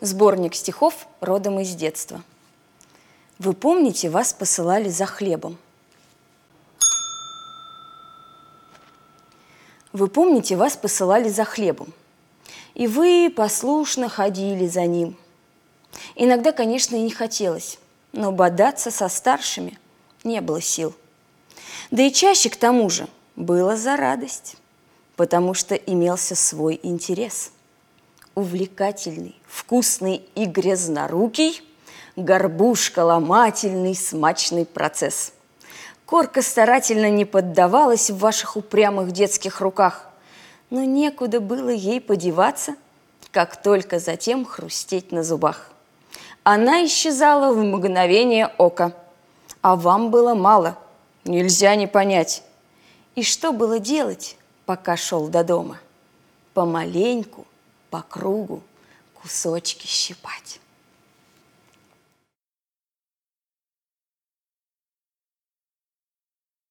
Сборник стихов родом из детства. Вы помните, вас посылали за хлебом. Вы помните, вас посылали за хлебом. И вы послушно ходили за ним. Иногда, конечно, и не хотелось, но бодаться со старшими не было сил. Да и чаще, к тому же, было за радость, потому что имелся свой интерес. Увлекательный, вкусный и грязнорукий, горбушка ломательный, смачный процесс. Корка старательно не поддавалась в ваших упрямых детских руках, но некуда было ей подеваться, как только затем хрустеть на зубах. Она исчезала в мгновение ока, а вам было мало, нельзя не понять. И что было делать, пока шел до дома? Помаленьку, по кругу, кусочки щипать.